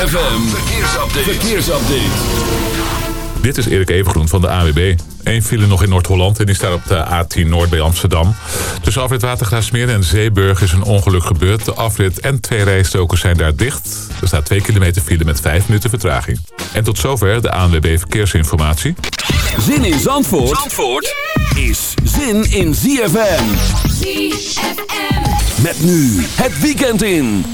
ZFM, verkeersupdate. verkeersupdate. Dit is Erik Evengroen van de AWB. Eén file nog in Noord-Holland en die staat op de A10 Noord bij Amsterdam. Tussen afrit Watergraafsmeer en Zeeburg is een ongeluk gebeurd. De afrit en twee rijstokers zijn daar dicht. Er staat 2 kilometer file met 5 minuten vertraging. En tot zover de ANWB Verkeersinformatie. Zin in Zandvoort, Zandvoort is zin in ZFM. ZFM. Met nu het weekend in.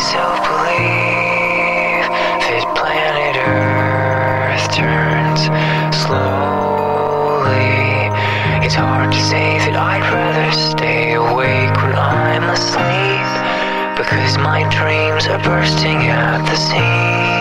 myself believe that planet Earth turns slowly. It's hard to say that I'd rather stay awake when I'm asleep because my dreams are bursting at the seams.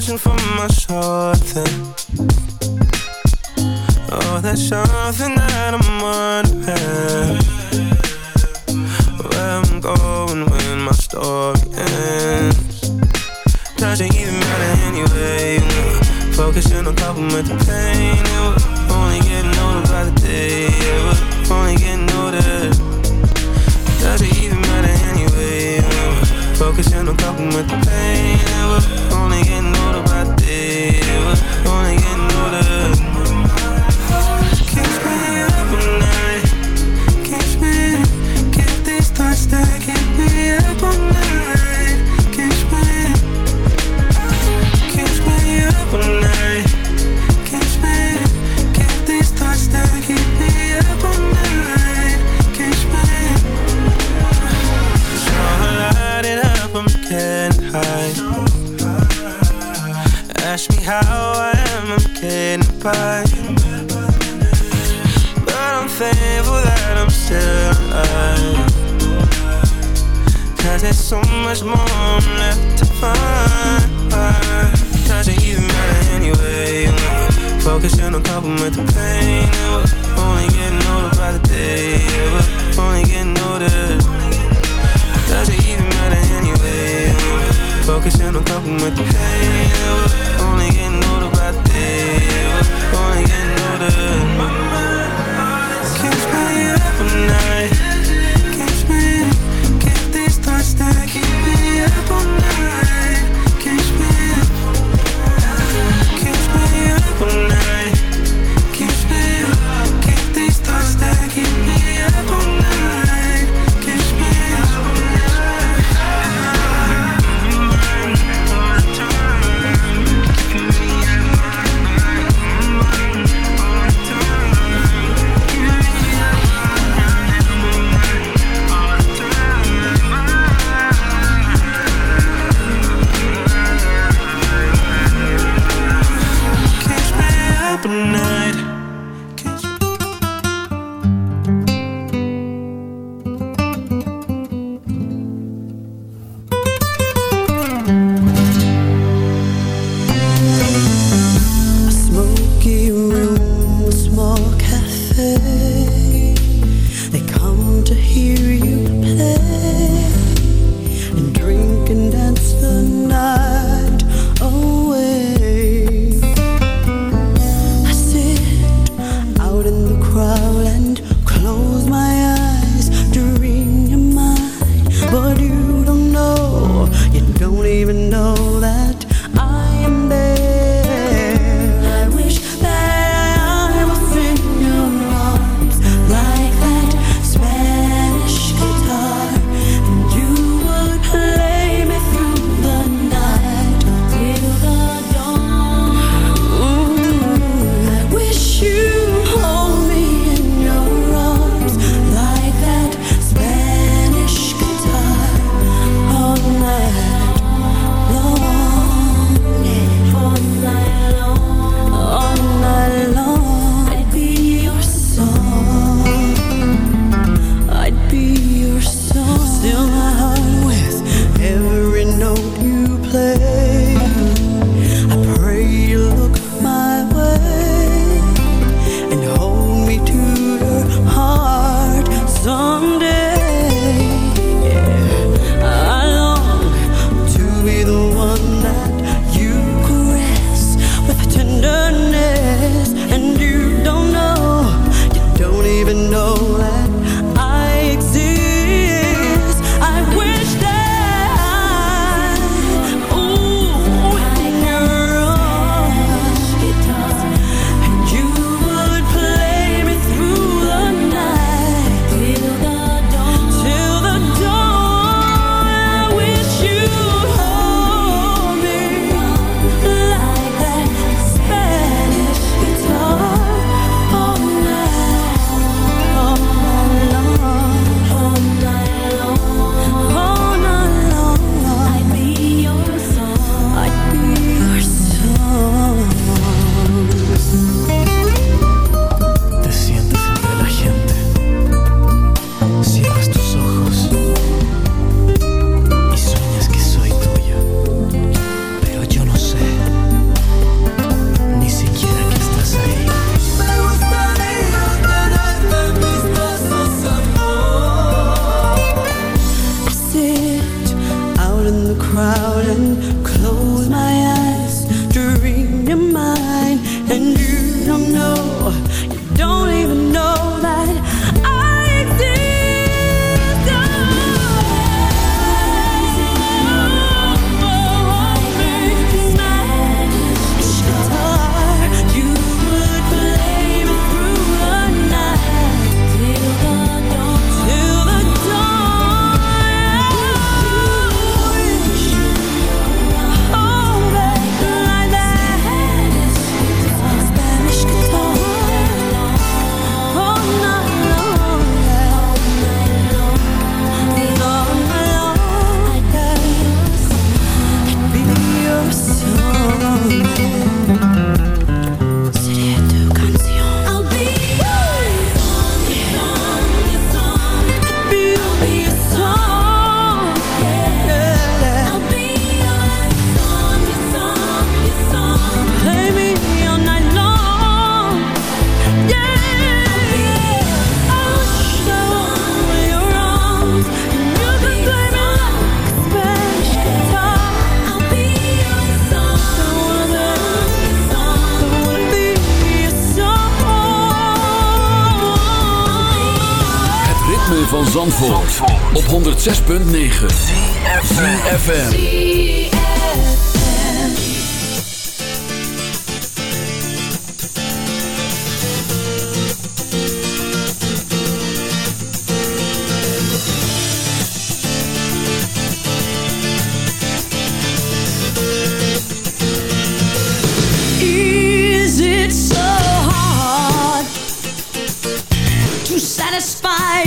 Searching for my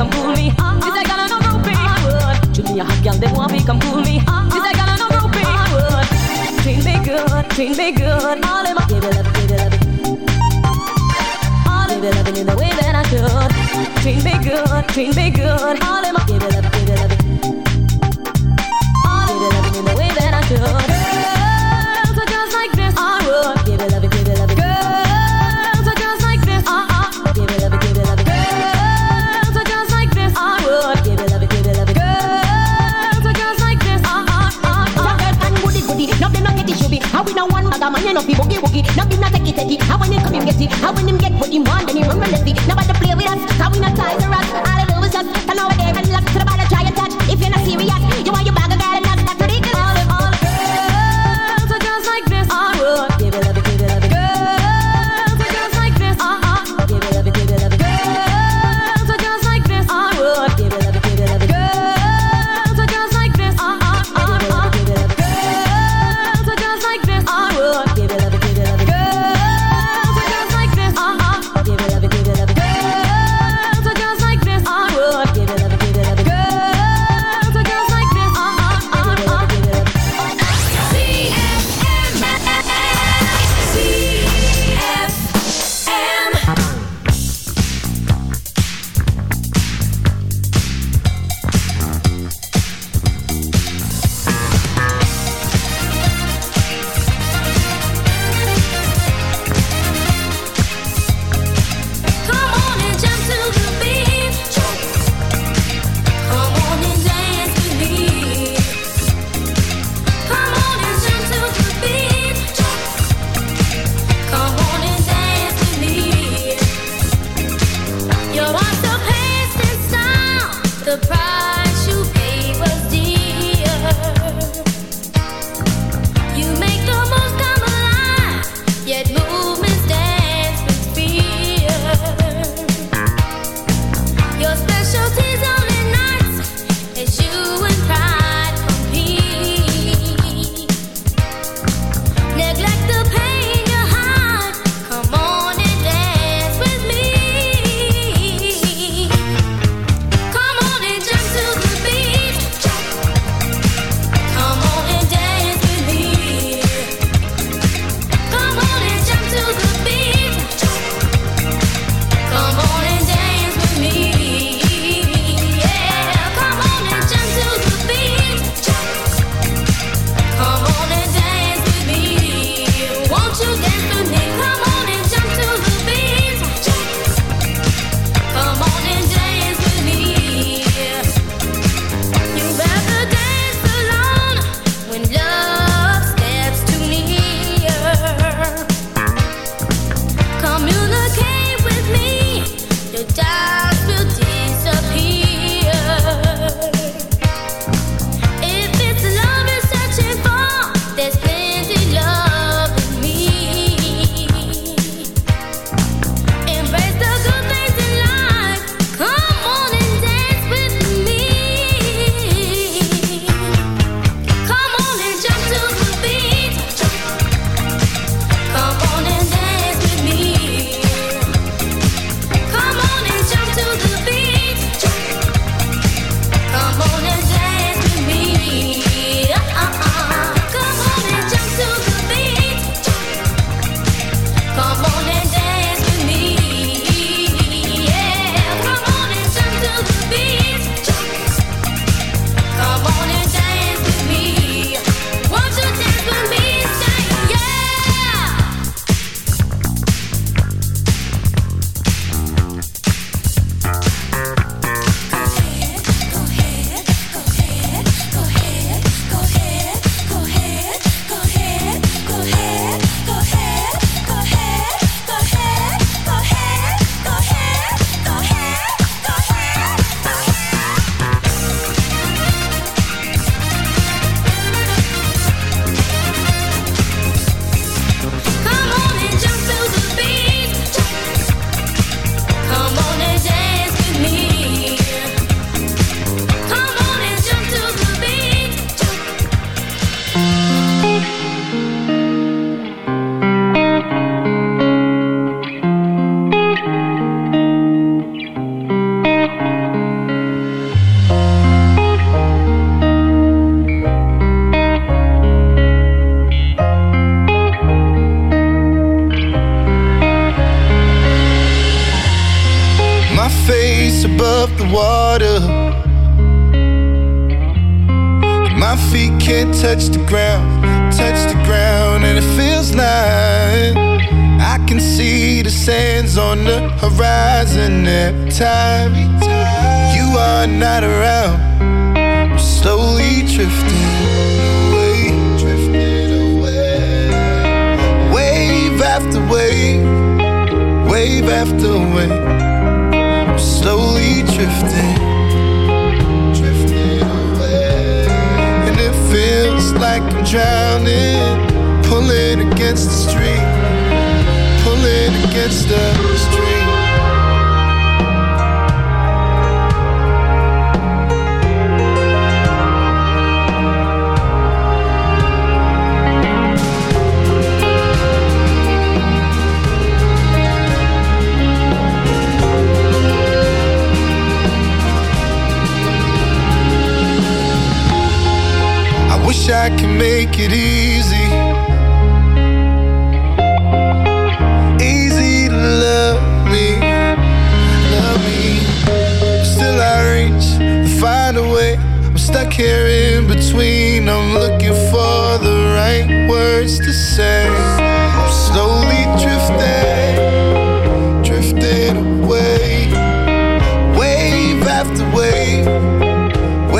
come pull me. This I got no groupie. I would. A hot girl, they want me come pull me. Got no groupie. I would. Treat me good, treat me good. All in my give it up, give it up. All in my in the way that I should. Treat me good, treat me good. All in my give it up, give it up. All in in the way that I should. other man, you know, people boogie woogie. Now be not take it, take it. How when him come, him get it. How when him get what him want, then he run relentlessly. Nobody play with us, how we not ties around.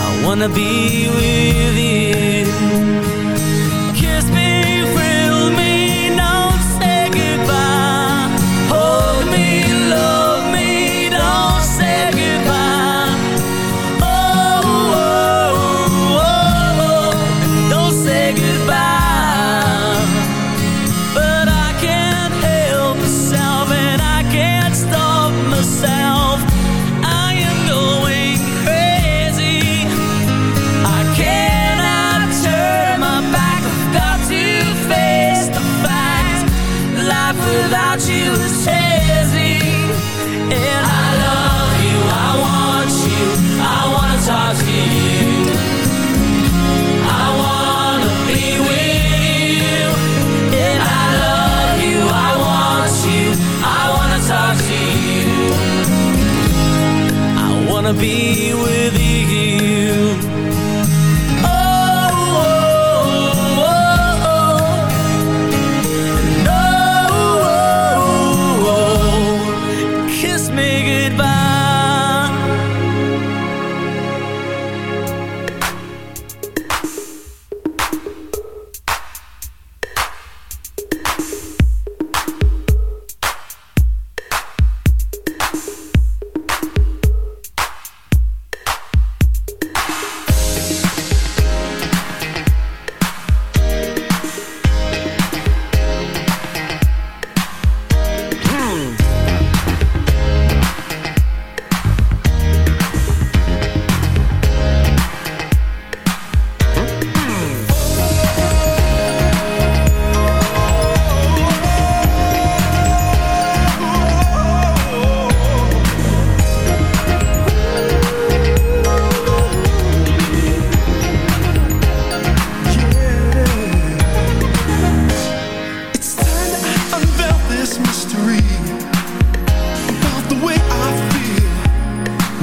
I wanna be with you. Wanna be with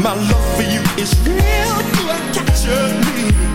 My love for you is real. You have captured me.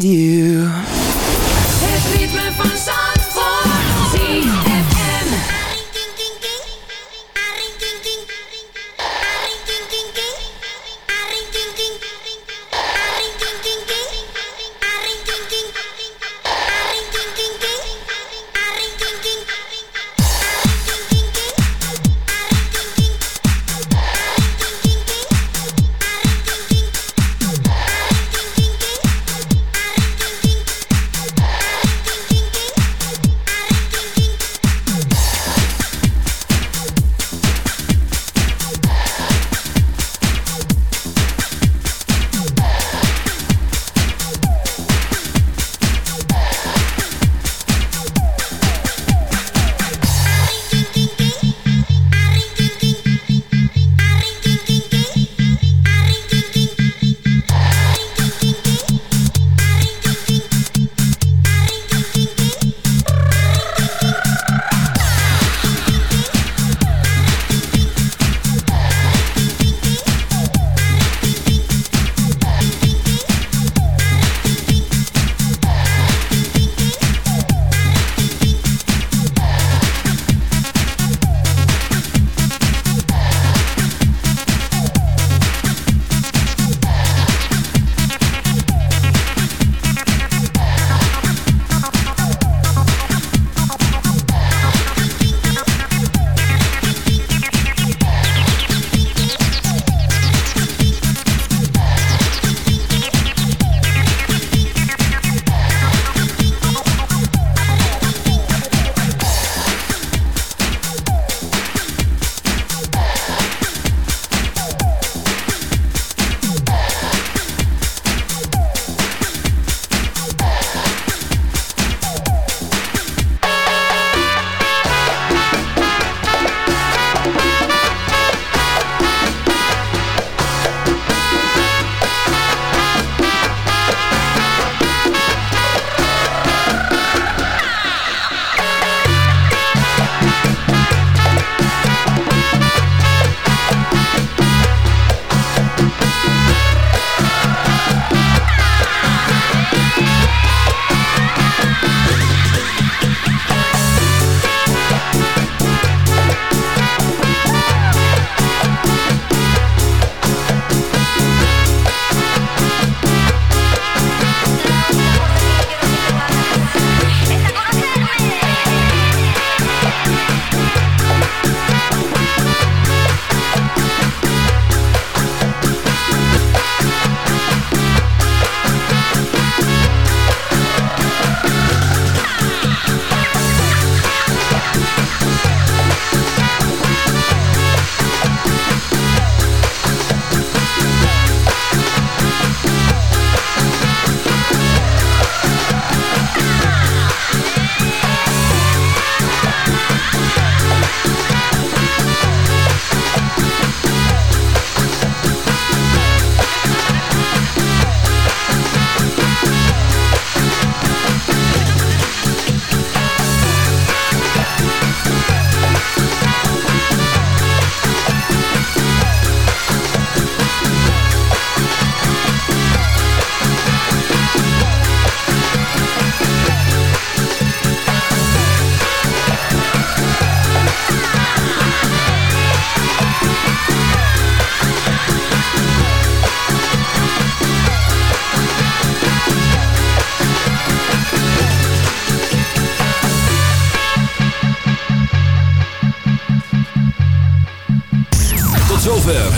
need you